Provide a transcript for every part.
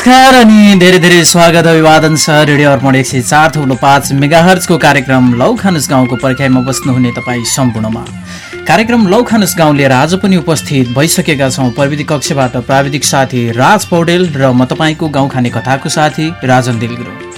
नमस्कार अनि धेरै धेरै स्वागत अभिवादन छ रेडियो अर्पण एक सय चार थुप्रो पाँच मेगाहर्जको कार्यक्रम लौ खानुस गाउँको पर्खाइमा बस्नुहुने तपाईँ सम्पूर्णमा। कार्यक्रम लौ खानुस गाउँ लिएर आज पनि उपस्थित भइसकेका छौँ प्रविधि कक्षबाट प्राविधिक साथी राज पौडेल र म तपाईँको गाउँ खाने कथाको साथी राजन दिलगुरु।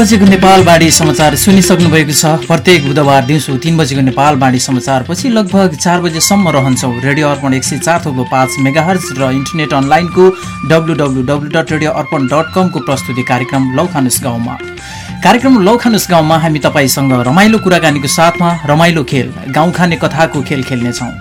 बजेको नेपाल बाढी समाचार सुनिसक्नु भएको छ। प्रत्येक बुधबार दिउँसो तिन बजेको नेपाल बाढी समाचारपछि लगभग चार बजेसम्म रहन्छौँ। रेडियो अर्पण एक सय चार थोप्लो पाँच मेगाहर्ज र इन्टरनेट अनलाइनको W W W dot radio Arpan dot कमको प्रस्तुति कार्यक्रम लौखानुस गाउँमा। कार्यक्रम लौखानुस गाउँमा हामी तपाईँसँग रमाइलो कुराकानीको साथमा रमाइलो खेल गाउँ खाने कथाको खेल खेल्नेछौँ।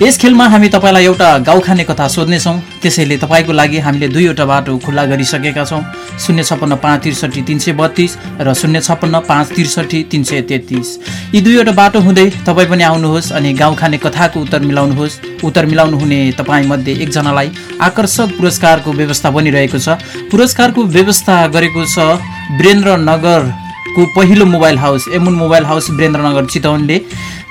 यस खेलमा हामी तपाईँलाई एउटा गाउँ खाने कथा सोध्नेछौँ। त्यसैले तपाईँको लागि हामीले दुईवटा बाटो खुल्ला गरिसकेका छौँ। शून्य छप्पन्न पाँच त्रिसठी तिन सय बत्तिस र शून्य छप्पन्न पाँच त्रिसठी तिन सय तेत्तिस। यी दुईवटा बाटो हुँदै तपाईँ पनि आउनुहोस् अनि गाउँ खाने कथाको उत्तर मिलाउनुहोस्। उत्तर मिलाउनु हुने तपाईँमध्ये एकजनालाई आकर्षक पुरस्कारको व्यवस्था बनिरहेको छ। पुरस्कारको व्यवस्था गरेको छ वीरेन्द्रनगरको पहिलो मोबाइल हाउस एमुन मोबाइल हाउस वीरेन्द्रनगर चितवनले।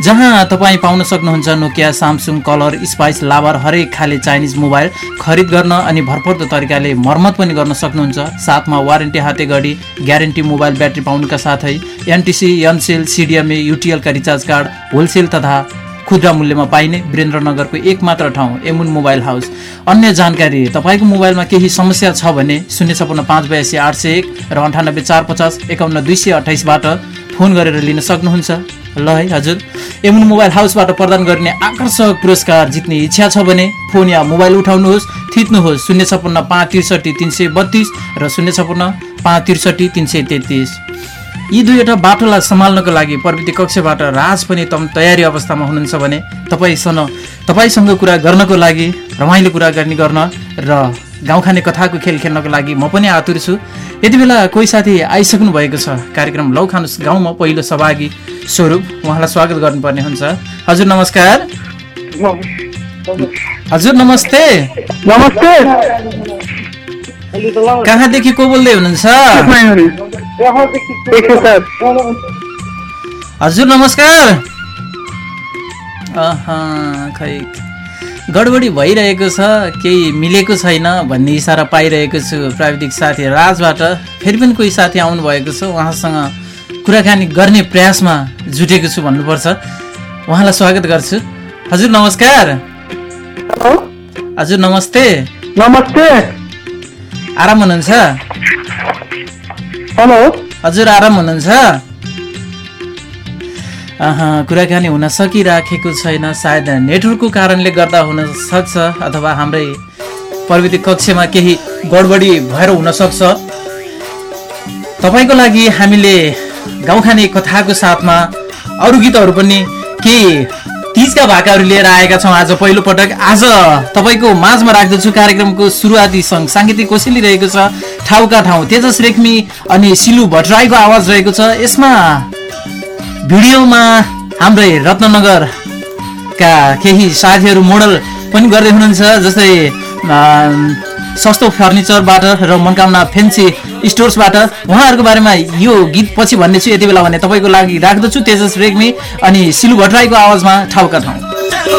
जहाँ तपाईँ पाउन सक्नुहुन्छ नोकिया सामसुङ कलर स्पाइस लाभर हरेक खाले चाइनिज मोबाइल खरिद गर्न अनि भरपर्दो तरिकाले मर्मत पनि गर्न सक्नुहुन्छ। साथमा वारेन्टी हाते गढी ग्यारेन्टी मोबाइल ब्याट्री पाउनुका साथै एनटिसी एनसेल सिडिएमए युटिएलका रिचार्ज कार्ड होलसेल तथा खुद्रा मूल्यमा पाइने वीरेन्द्रनगरको एक मात्र ठाउँ एमुन मोबाइल हाउस। अन्य जानकारी तपाईँको मोबाइलमा केही समस्या छ भने शून्य छपन्न पाँच बयासी आठ सय एक र अन्ठानब्बे चार पचास एकाउन्न दुई सय अठाइसबाट फोन गरेर लिन सक्नुहुन्छ। ल है हजुर। एमुन मोबाइल हाउसबाट प्रदान गर्ने आकर्षक पुरस्कार जित्ने इच्छा छ भने फोन या मोबाइल उठाउनुहोस् थिच्नुहोस्। शून्य छपन्न पाँच त्रिसठी तिन सय बत्तिस र शून्य छपन्न पाँच त्रिसठी तिन सय तेत्तिस। यी दुईवटा बाटोलाई सम्हाल्नको लागि प्रविधि कक्षबाट राज पनि तम तयारी अवस्थामा हुनुहुन्छ भने तपाईँसँग तपाईँसँग कुरा गर्नको लागि रमाइलो कुरा गर्ने गर्न र गाउँ खाने कथाको खेल खेल्नको लागि म पनि आतुर छु। यति बेला कोही साथी आइसक्नु भएको छ। कार्यक्रम लौ खानुस गाउँमा पहिलो सहभागी स्वरूप उहाँलाई स्वागत गर्नुपर्ने हुन्छ। हजुर नमस्कार। हजुर नमस्ते। नमस्ते। कहाँदेखि को बोल्दै हुनुहुन्छ? हजुर नमस्कार। अह, खै गडबडी भइरहेको छ केही मिलेको छैन भन्ने इसारा पाइरहेको छु प्राविधिक साथी राजबाट। फेरि पनि कोही साथी आउनुभएको छ उहाँसँग कुराकानी गर्ने प्रयासमा जुटेको छु भन्नुपर्छ। उहाँलाई स्वागत गर्छु। हजुर नमस्कार। हजुर नमस्ते। नमस्ते। आराम हुनुहुन्छ? हेलो। हजुर आराम हुनुहुन्छ? कुराकानी हुन सकिराखेको छैन सायद नेटवर्कको कारणले गर्दा हुन सक्छ अथवा हाम्रै प्रविधि कक्षमा केही गडबडी भएर हुनसक्छ तपाईँको लागि हामीले गाउँखाने कथाको साथमा अरू गीतहरू पनि केही तिजका भाकाहरू लिएर आएका छौँ आज पहिलो पटक आज तपाईँको माझमा राख्दछु कार्यक्रमको सुरुवाती सङ्ग साङ्गीतिक कोसेली रहेको छ। ठाउँका ठाउँ। तेजस रेग्मी अनि सिलु भट्टराईको आवाज रहेको छ। यसमा भिडियोमा हाम्रै रत्ननगरका केही साथीहरू मोडल पनि गर्दै हुनुहुन्छ जस्तै सस्तो फर्निचरबाट र मनकामना फेन्सी स्टोर्सबाट। उहाँहरूको बारेमा यो गीत पछि भन्ने यति बेला भने तपाईँको लागि राख्दछु तेजस रेग्मी अनि सिलु भट्टराईको आवाजमा ठाउँका ठाउँ।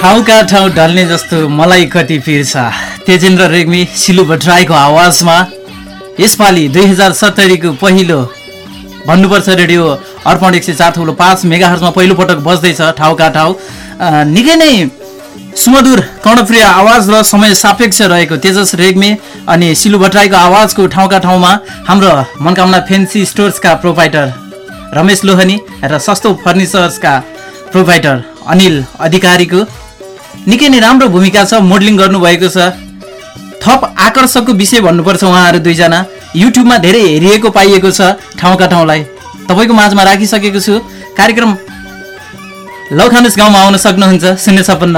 ठाउँका ठाउँ ढल्ने जस्तो मलाई कति पिर्छ तेजेन्द्र रेग्मी सिलु भट्टराईको आवाजमा यसपालि दुई हजार सत्तरीको पहिलो भन्नुपर्छ रेडियो अर्पण एक सय चार थुप्रो पाँच मेगाहर्जमा पहिलोपटक बज्दैछ ठाउँका ठाउँ। निकै नै सुमधुर कर्णप्रिय आवाज र समय सापेक्ष रहेको तेजस रेग्मी अनि सिलु भट्टराईको आवाजको ठाउँका ठाउँमा हाम्रो मनकामना फेन्सी स्टोर्सका प्रोभाइडर रमेश लोहनी र सस्तो फर्निचर्सका प्रोभाइडर अनिल अधिकारीको निकै नै राम्रो भूमिका छ मोडलिङ गर्नुभएको छ। थप आकर्षकको विषय भन्नुपर्छ उहाँहरू दुईजना। युट्युबमा धेरै हेरिएको पाइएको छ ठाउँका ठाउँलाई। तपाईँको माझमा राखिसकेको छु। कार्यक्रम लौखानुस गाउँमा आउन सक्नुहुन्छ। शून्य छपन्न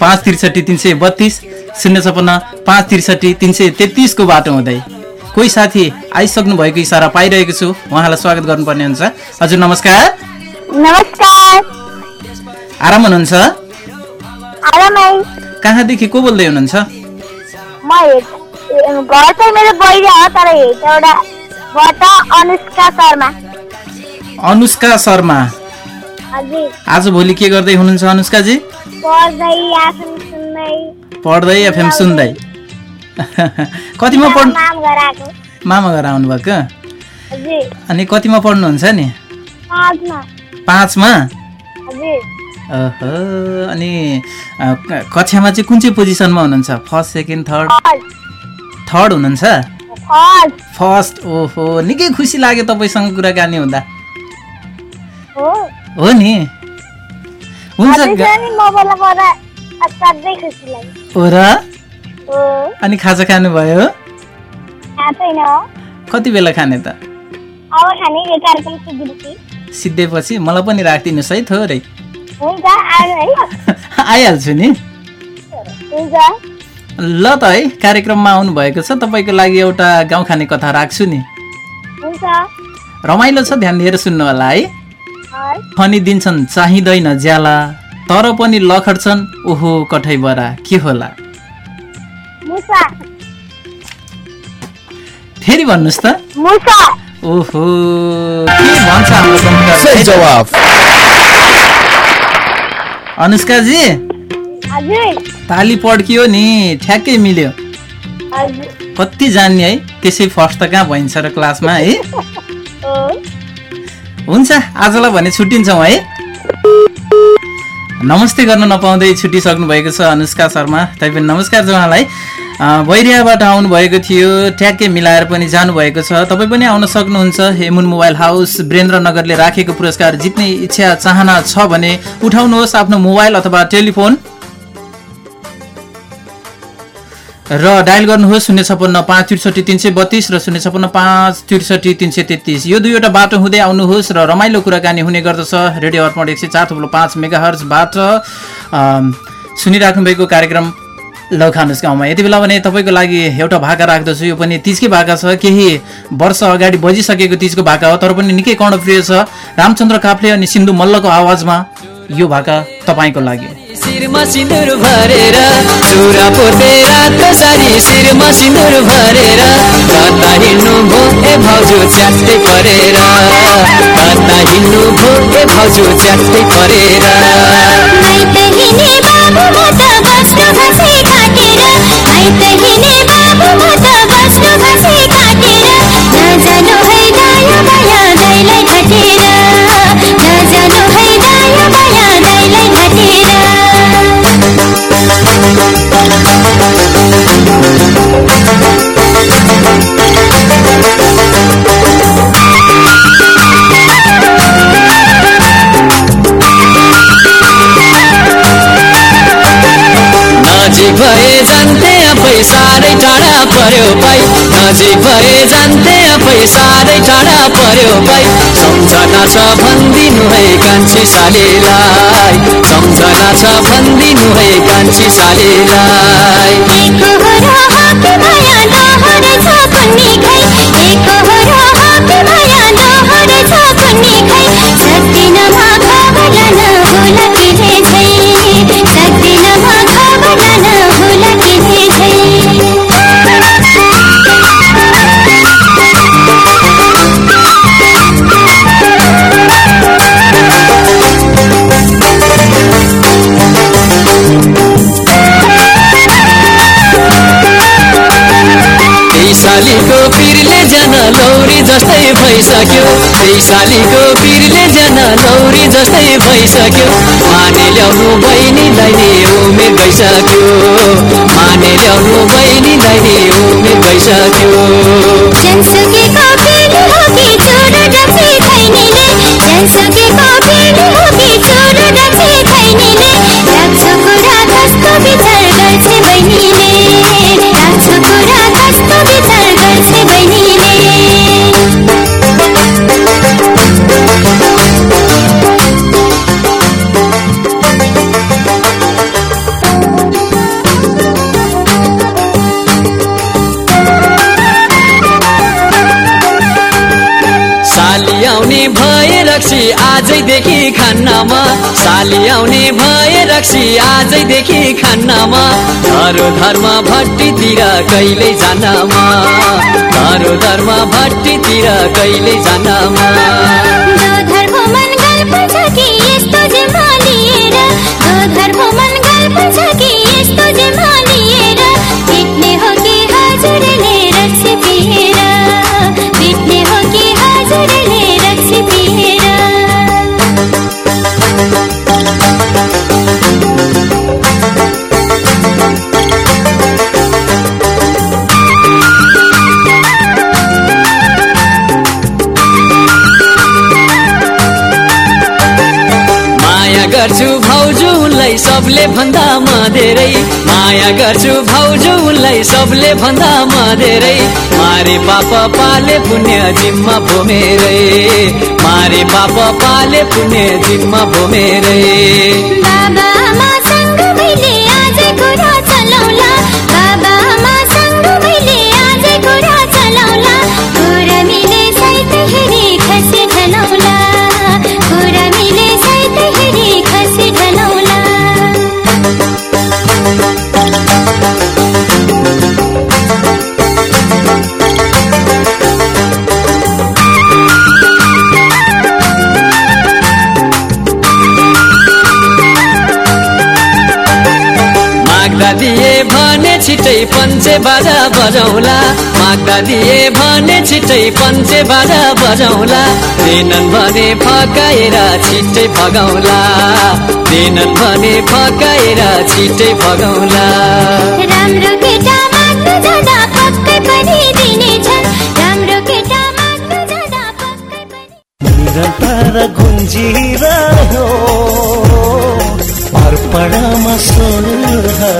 पाँच त्रिसठी तिन सय बत्तिस शून्य छपन्न पाँच त्रिसठी तिन सय तेत्तिसको बाटो हुँदै। कोही साथी आइसक्नु भएको इसारा पाइरहेको छु। उहाँलाई स्वागत गर्नुपर्ने हुन्छ। हजुर नमस्कार। नमस्कार। आराम हुनुहुन्छ? कहाँदेखि को बोल्दै हुनुहुन्छ? म हेट घर चाहिँ मेरो बहिनी हो तर हेटौँडाबाट अनुष्का शर्मा अनुष्का शर्मा हजुर आजभोलि के गर्दै हुनुहुन्छ अनुष्काजी पढ्दै पढ्दै एफएम सुन्दै कतिमा पढ माम घर आउनुभएको अनि कतिमा पढ्नुहुन्छ नि? पाँचमा। अनि कक्षामा चाहिँ कुन चाहिँ पोजिसनमा हुनुहुन्छ? फर्स्ट सेकेन्ड थर्ड थर्ड हुनुहुन्छ? फर्स्ट ओहो निकै खुसी लाग्यो तपाईँसँग कुराकानी हुँदा। हो। नि। हुन्छ हो र? अनि खाजा खानुभयो? कति बेला खाने त? सिद्धिपछि? मलाई पनि राखिदिनुहोस् है थोरै। आइहाल्छु नि। हुन्छ। ल त है कार्यक्रममा आउनुभएको छ तपाईँको लागि एउटा गाउँ खाने कथा राख्छु नि। हुन्छ। रमाइलो छ ध्यान दिएर सुन्नु होला है। फनी दिन्छन् चाहिँदैन ज्याला। तर पनि लखड्छन् ओहो कठै बरा के होला। मुसा। फेरि भन्नुहोस् त। मुसा। ओहो के भन्छ हाम्रो अनुष्काजी? ताली पड्कियो नि ठ्याक्कै मिल्यो। कति जान्ने है त्यसै फर्स्ट त कहाँ भइन्छ र क्लासमा है? हुन्छ आजलाई भने छुट्टिन्छौँ है? नमस्ते गर्न नपाउँदै छुट्टिसक्नु भएको छ अनुष्का शर्मा। तैपनि नमस्कार छ बैरियाबाट आउनुभएको थियो ट्याक्कै मिलाएर पनि जानुभएको छ। तपाईँ पनि आउन सक्नुहुन्छ। हेमुन मोबाइल हाउस वीरेन्द्रनगरले राखेको पुरस्कार जित्ने इच्छा चाहना छ भने उठाउनुहोस् आफ्नो मोबाइल अथवा टेलिफोन। र डायल गर्नुहोस् शून्य छपन्न पाँच त्रिसठी तिन सय बत्तिस र शून्य छपन्न पाँच त्रिसठी तिन सय तेत्तिस। यो दुईवटा बाटो हुँदै आउनुहोस् र रमाइलो कुराकानी हुने गर्दछ। रेडियो अर्पण एक सय चार थुप्रो पाँच मेगा हर्चबाट अम, सुनिराख्नु भएको कार्यक्रम लौखानुस गाउँमा यति बेला भने तपाईँको लागि एउटा भाका राख्दछु। यो पनि तिजकै भाका छ। केही वर्ष अगाडि बजिसकेको तिजको भाका हो तर पनि निकै कर्णप्रिय छ। रामचन्द्र काफ्ले अनि सिन्धु मल्लको आवाजमा यो भाका तपाईँको लागि। शिरमा सिन्दुर भरेर चुरा पोते रातो सारी शिरमा सिन्दुर भरेर कता हिँड्नु भो ए भाउजू च्यात्तै परेर। कता हिँड्नु भो ए भाउजू च्यात्तै परेर।「なぜのへいだよまやで」पर्यो भाइ। नजिक भए जान्थे आफै साह्रै टाढा पर्यो भाइ। सम्झना छ भनिदिनु है कान्छी सालीलाई। सम्झना छ भनिदिनु है कान्छी सालीलाई। एकहोरो हात माया डहरेछ कुन्नी खै। भइसक्यो। सालीको पिरले जान लौरी जस्तै भइसक्यो। माने ल्याउनु बहिनीलाई नि उमेर भइसक्यो। माने ल्याउनु बहिनीलाई नि उमेर भइसक्यो। गर्छे बहिनीले। आजैदेखि खान्नमा साली आउने भए रक्सी आजैदेखि खान्नमा धरो धर्म भट्टीतिर कहिले जानमा। धरो धर्म भट्टीतिर कहिले जानमा। दो धर्म मन गल्प छ कि यस्तो जेमा लिएर धर्म मन गर्छु भाउजू उनलाई सबले भन्दा म धेरै। माया गर्छु भाउजू उनलाई सबले भन्दा म धेरै। मारे पाप पाले पुण्य जिम्मा भो मेरै पाप पाले पुण्य जिम्मा भो मेरै बाबा पञ्चे बाजा बजाउला। माग्दा दिए भने छिटै पञ्चे बाजा बजाउला। दिनन् भने फकाएर छिटै फगाउला दिनन् भने फकाएर छिटै फगाउला राम्रो केटा माग्न जाँदा पक्कै पनि दिनेछन् राम्रो केटा माग्न जाँदा पक्कै पनि निरन्तर गुन्जिरह्यो। अर्पणमा स्वरहरू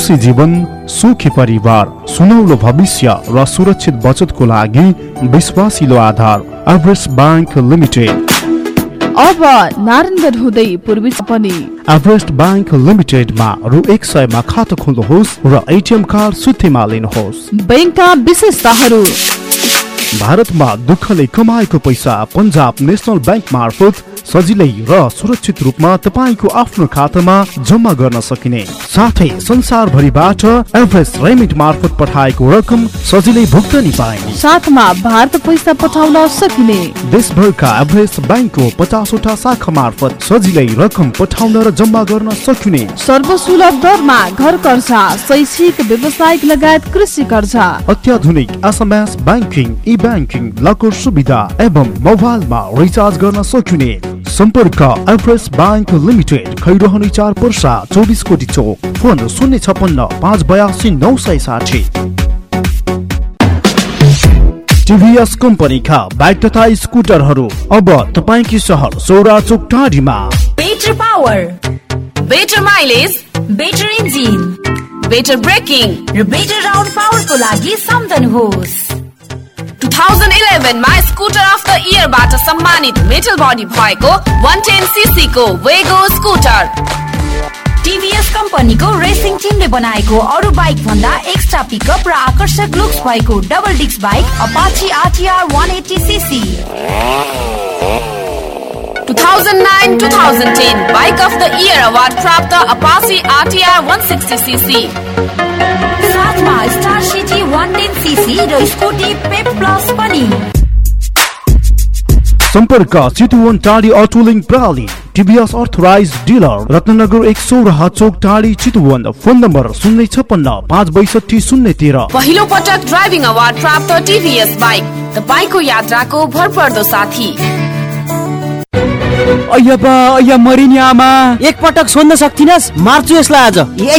खुसी जीवन सुखी परिवार सुनौलो भविष्य र सुरक्षित बचतको लागि विश्वासिलो आधार। एभरेस्ट ब्याङ्क लिमिटेड अब नारायणगढ हुँदै पूर्वी पनि एभरेस्ट ब्याङ्क लिमिटेडमा रु एक सयमा खाता खोल्नुहोस् र एटिएम कार्ड सुत्तीमा लिनुहोस्। बैङ्कका विशेषताहरू। भारतमा दुःखले कमाएको पैसा पन्जाब नेसनल ब्याङ्क मार्फत सजिलै र सुरक्षित रूपमा तपाईँको आफ्नो खातामा जम्मा गर्न सकिने। साथै संसारभरिबाट एभरेस्ट रेमिट मार्फत पठाएको रकम सजिलै भुक्तानी पाइने। साथमा भारत पैसा पठाउन सकिने। देशभरका एभरेस्ट ब्याङ्कको पचासवटा शाखा मार्फत सजिलै रकम पठाउन र जम्मा गर्न सकिने। सर्वसुलभ दरमा घर कर्जा शैक्षिक व्यावसायिक लगायत कृषि कर्जा। अत्याधुनिक SMS banking e banking locker सुविधा एवं मोबाइलमा रिचार्ज गर्न सकिने। सम्पर्क एभरेस्ट ब्याङ्क लिमिटेड खैरहनी चार पर्सा चौबिस कोटी चौक फोन शून्य छपन्न पाँच बयासी नौ सय साठी। टिभीएस कम्पनीका बाइक तथा स्कुटरहरू अब तपाईँकी सहर सौरा चोक टाढीमा। Better power better mileage better engine better braking र बेटर राउन्ड पावरको लागि सम्झनुहोस् 2011 मा स्कुटर अफ द इयरबाट सम्मानित मेटल बडी भएको 110 सीसी को वेगो स्कुटर टिभीएस कम्पनीको रेसिङ टिमले बनाएको अरू बाइक भन्दा एक्स्ट्रा पिकअप र आकर्षक लुक्स भएको double disc bike Apache RTR 180 CC 2009-2010 bike of the year award प्राप्त अपाची आरटीआर 160 सीसी साथमा स्टार सिटी 110 सीसी र स्कुटी पेप प्लस पनि सम्पर्क चितुवन टाढी अटोलिङ प्रणाली टिभीएस अर्थराइज डिलर रत्नगर एक सौराहा चोक टाढी चितुवन फोन नम्बर शून्य छपन्न पाँच बैसठी शून्य तेह्र पहिलो पटक ड्राइभिङ अवार्ड प्राप्त टिभीएस बाइक तपाईँको यात्राको भरपर्दो साथी। अಯ್या बा अಯ್या मरिनी आमा एकपटक सोध्न सक्थिनस्? मार्छु यसलाई आज। ए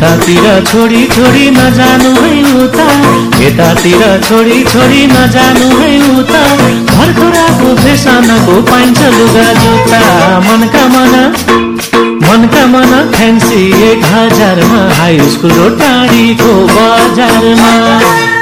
यतातिर छोडी छोडी नजानु है उता। यतातिर छोडी छोडी नजानु है उता। भर्खराको फेसनको पाइन्छ लुगा जुत्ता। मनका मन मनका मन फ्यान्सी एक हजारमा। हाई स्कुल र टाढीको बजारमा।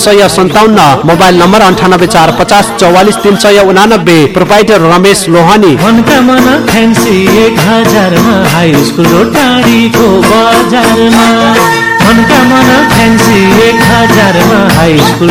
सय सन्ताउन्न मोबाइल नम्बर अन्ठानब्बे चार पचास चौवालिस तिन सय उनानब्बे proprietor Ramesh Lohani. High school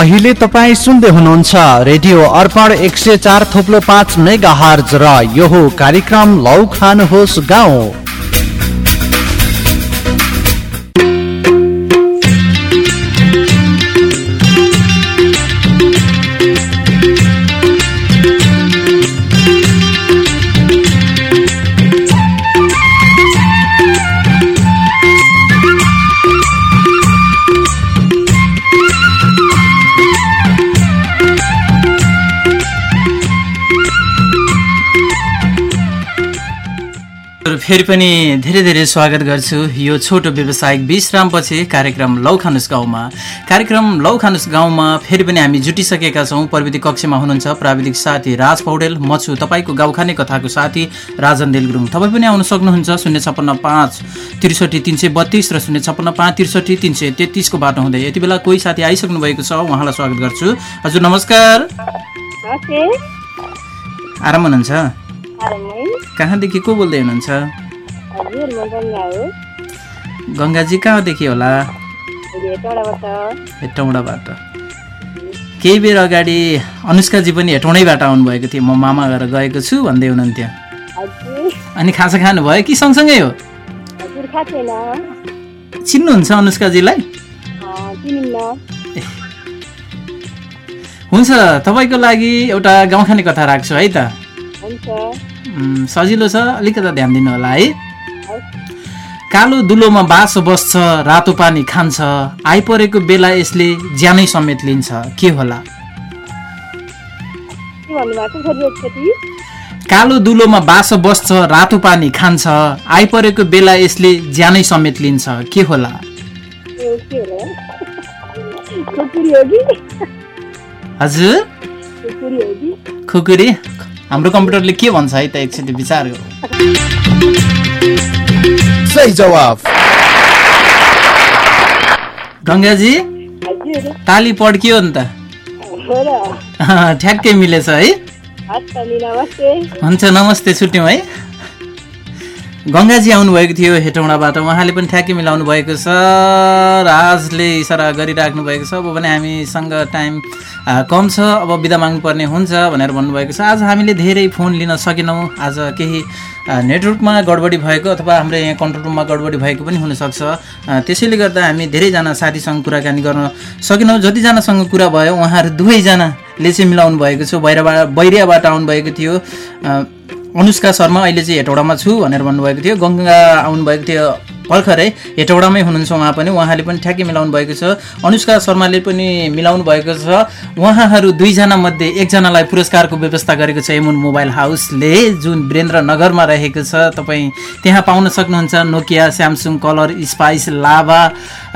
अहिले तपाईँ सुन्दै हुनुहुन्छ रेडियो अर्पण एक सय चार थोप्लो पाँच मेगा हर्ज र यो कार्यक्रम लौ खानुहोस् गाउँ। फेरि पनि धेरै धेरै स्वागत गर्छु। यो छोटो व्यावसायिक विश्रामपछि कार्यक्रम लौ खानुस गाउँमा। कार्यक्रम लौ खानुस गाउँमा फेरि पनि हामी जुटिसकेका छौँ। प्रविधि कक्षमा हुनुहुन्छ प्राविधिक साथी राज पौडेल। म छु तपाईँको गाउँखाने कथाको साथी राजन देल गुरुङ तपाईँ पनि आउन सक्नुहुन्छ शून्य छप्पन्न पाँच त्रिसठी तिन सय बत्तिस र शून्य छप्पन्न पाँच त्रिसठी तिन सय तेत्तिसको बाटो हुँदै यति बेला कोही साथी आइसक्नु भएको छ उहाँलाई स्वागत गर्छु। हजुर नमस्कार। आराम हुनुहुन्छ? कहाँदेखि को बोल्दै हुनुहुन्छ? गङ्गाजी कहाँदेखि होला? हेटौँडाबाट। केही बेर अगाडि अनुष्काजी पनि हेटौँडैबाट आउनुभएको थियो। म मामा गएर गएको छु भन्दै हुनुहुन्थ्यो। अनि खाजा खानुभयो कि सँगसँगै हो? चिन्नुहुन्छ अनुष्काजीलाई? हुन्छ तपाईँको लागि एउटा गाउँखाने कथा राख्छु है त। सजिलो छ। अलिकति ध्यान दिनु होला है? कालो दुलोमा बास बस्छ रातो पानी खान्छ आइपरेको बेला यसले ज्यानै समेत लिन्छ। के होला? कालो दुलोमा बास बस्छ रातो पानी खान्छ आइपरेको बेला यसले ज्यानै समेत लिन्छ। के होला? हजुर? खुकुरी? हाम्रो कम्प्युटरले के भन्छ है त एकचोटि विचार गरौँ। सही जवाब गङ्गाजी हजुर। ताली पड्कियो नि त। ठ्याक्कै मिलेछ है। हुन्छ नमस्ते छुट्यौँ है। गङ्गाजी आउनुभएको थियो हेटौँडाबाट। उहाँले पनि ठ्याक्कै मिलाउनु भएको छ। राजले इसारा गरिराख्नु भएको छ। अब भने हामीसँग टाइम कम छ। अब बिदा माग्नुपर्ने हुन्छ भनेर भन्नुभएको छ। आज हामीले धेरै फोन लिन सकेनौँ। आज केही नेटवर्कमा गडबडी भएको अथवा हाम्रो यहाँ कन्ट्रोल रुममा गडबडी भएको पनि हुनसक्छ। त्यसैले गर्दा हामी धेरैजना साथीसँग कुराकानी गर्न सकेनौँ। जतिजनासँग कुरा भयो उहाँहरू दुवैजनाले चाहिँ मिलाउनु भएको छ। बाहिरबाट बैरियाबाट आउनुभएको थियो। अनुष्का शर्मा अहिले चाहिँ हेटौडामा छु भनेर भन्नुभएको थियो। गङ्गा आउनुभएको थियो। भर्खरै हेटौडामै हुनुहुन्छ उहाँ पनि। उहाँले पनि ठ्याक्कै मिलाउनु भएको छ। अनुष्का शर्माले पनि मिलाउनु भएको छ। उहाँहरू दुईजना मध्ये एकजनालाई पुरस्कारको व्यवस्था गरेको छ एमुन मोबाइल हाउसले। जुन वीरेन्द्रनगरमा रहेको छ तपाईँ त्यहाँ पाउन सक्नुहुन्छ। Nokia Samsung colour Spice Lava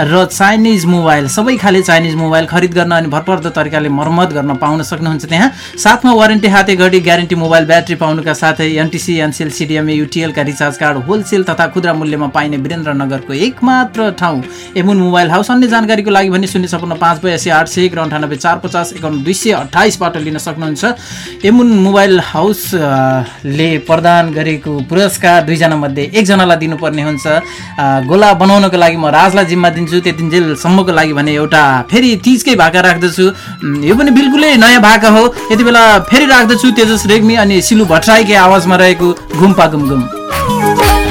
र चाइनिज मोबाइल। सबै खाले चाइनिज मोबाइल खरिद गर्न अनि भरपर्दो तरिकाले मर्मत गर्न पाउन सक्नुहुन्छ त्यहाँ। साथमा वारेन्टी हाते घडी ग्यारेन्टी मोबाइल ब्याट्री पाउनुका साथै एनटिसी एनसिएल सिडिएमए युटिएलका रिचार्ज कार्ड होलसेल तथा खुद्रा मूल्यमा पाइने वीरेन्द्रनगरको एकमात्र ठाउँ। एमुन मोबाइल हाउस अन्य जानकारीको लागि भने शून्य सपन्न पाँच बयासी आठ सय एक र अन्ठानब्बे चार पचास एकाउन्न दुई सय अठाइसबाट लिन सक्नुहुन्छ। एमुन मोबाइल हाउस अ, ले प्रदान गरेको पुरस्कार दुईजना मध्ये एकजनालाई दिनुपर्ने हुन्छ। गोला बनाउनको लागि म राजलाई जिम्मा दिन्छु त्यतिन्जेलसम्मको लागि भने एउटा फेरि तिजकै भाका राख्दछु। यो पनि बिल्कुलै नयाँ भाका हो। यति बेला फेरि राख्दछु तेजस रेग्मी अनि सिलु भट्टराईकै आवाजमा रहेको घुम्पा घुम घुम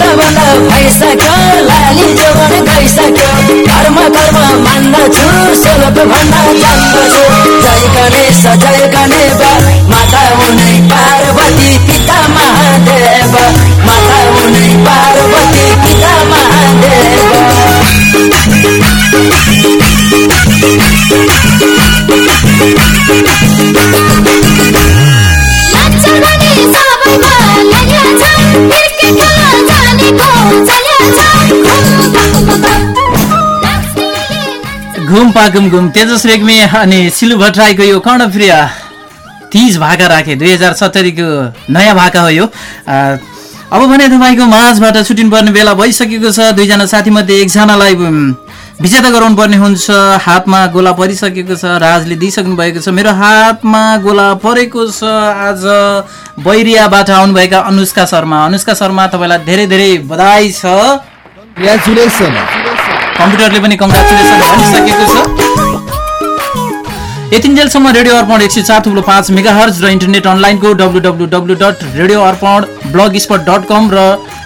कर्तव्य भइसक्यो लाली जोगन गइसक्यो कर्म कर्म मान्दछु सोलप भन्न जान्दछु जय गणेश जय गणेश घुम पाकुम घुम तेजस रेग्मी अनि सिलु भट्टराईको यो कर्णप्रिय तिज भाका राखे दुई हजार सत्तरीको नयाँ भाका हो यो। अब भने तपाईँको माझबाट छुट्टिनु पर्ने बेला भइसकेको छ। दुईजना साथीमध्ये एकजनालाई विजेता गराउनु पर्ने हुन्छ। हातमा गोला परिसकेको छ। राजले दिइसक्नु भएको छ। मेरो हातमा गोला परेको छ। आज बैरियाबाट आउनुभएका अनुष्का शर्मा। अनुष्का शर्मा तपाईँलाई धेरै धेरै बधाई छ। कम्प्युटरले पनि कङ्ग्रेचुलेसन भनिसकेको छ। यतिन्जेलसम्म रेडियो अर्पण एक सय चार थुप्रो पाँच मेगा हर्ज र इन्टरनेट अनलाइनको W W W dot radio Arpan blogspot dot com र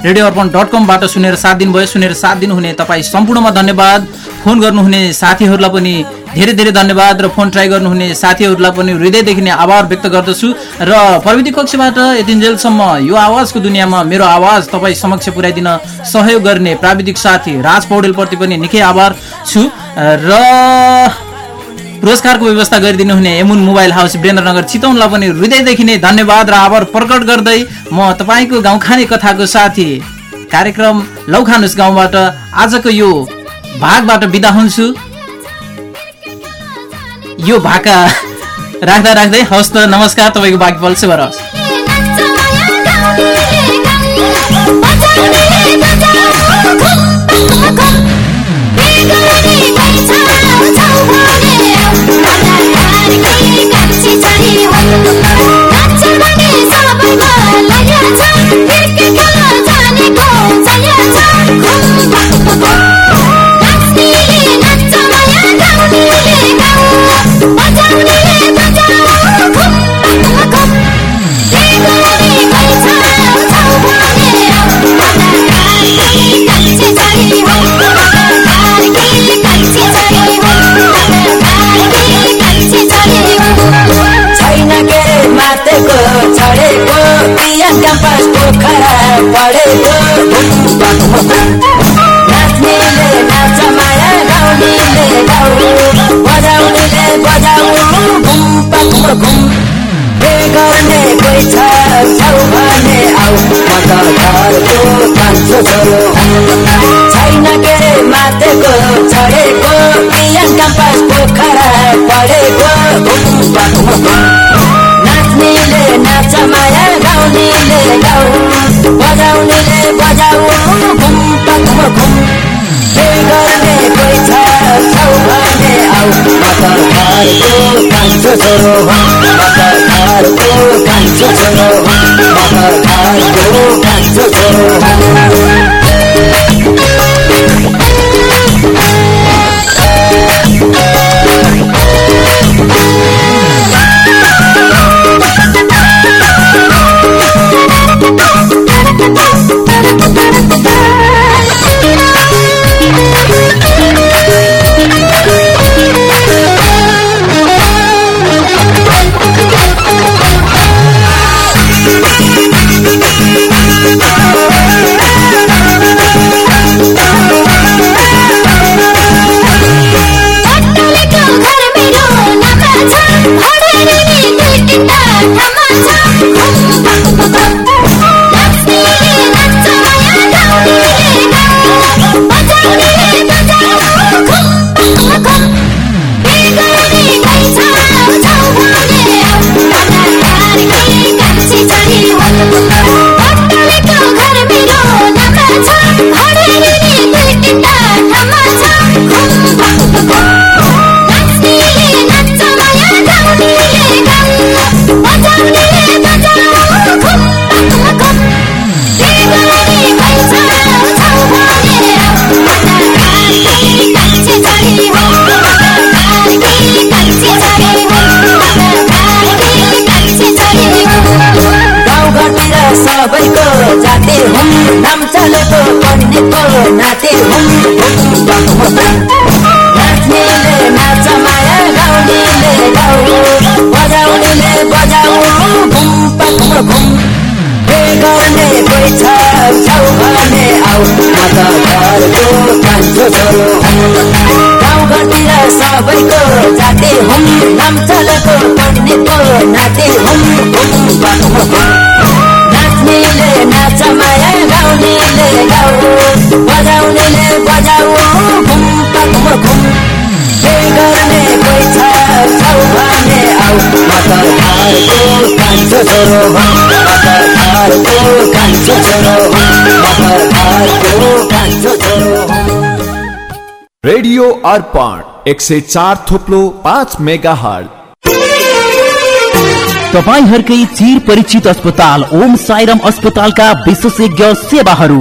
रेडियो अर्पण डट कमबाट सुनेर साथ दिनुभयो सुनेर साथ दिनुहुने तपाईँ सम्पूर्णमा धन्यवाद। फोन गर्नुहुने साथीहरूलाई पनि धेरै धेरै धन्यवाद र फोन ट्राई गर्नुहुने साथीहरूलाई पनि हृदयदेखि नै आभार व्यक्त गर्दछु। र प्रविधि कक्षबाट यतिन्जेलसम्म यो आवाजको दुनियाँमा मेरो आवाज तपाईँ समक्ष पुर्याइदिन सहयोग गर्ने प्राविधिक साथी राज पौडेलप्रति पनि निकै आभार छु। र पुरस्कारको व्यवस्था गरिदिनु हुने एमुन मोबाइल हाउस वीरेन्द्रनगर चितौनलाई पनि हृदयदेखि नै धन्यवाद र आभार प्रकट गर्दै म तपाईँको गाउँखाने कथाको साथी कार्यक्रम लौखानुस गाउँबाट आजको यो भागबाट बिदा हुन्छु। यो भाका राख्दा राख्दै हवस् त नमस्कार तपाईँको बाँकी पल शुभ 我叫你 त घरको कान्छो छोरो म त घरको कान्छो छोरो पट्टलेको छोरो रेडियो अर्पण एक सय चार थोप्लो पाँच मेगा तपाईँहरूकै चिर परिचित अस्पताल ओम साइरम अस्पतालका विशेषज्ञ सेवाहरू।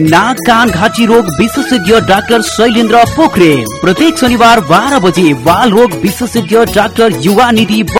नाक कान घाँटी रोग विशेषज्ञ डाक्टर शैलेन्द्र पोखरेल। प्रत्येक शनिबार बाह्र बजे बाल रोग विशेषज्ञ डाक्टर युवा निधि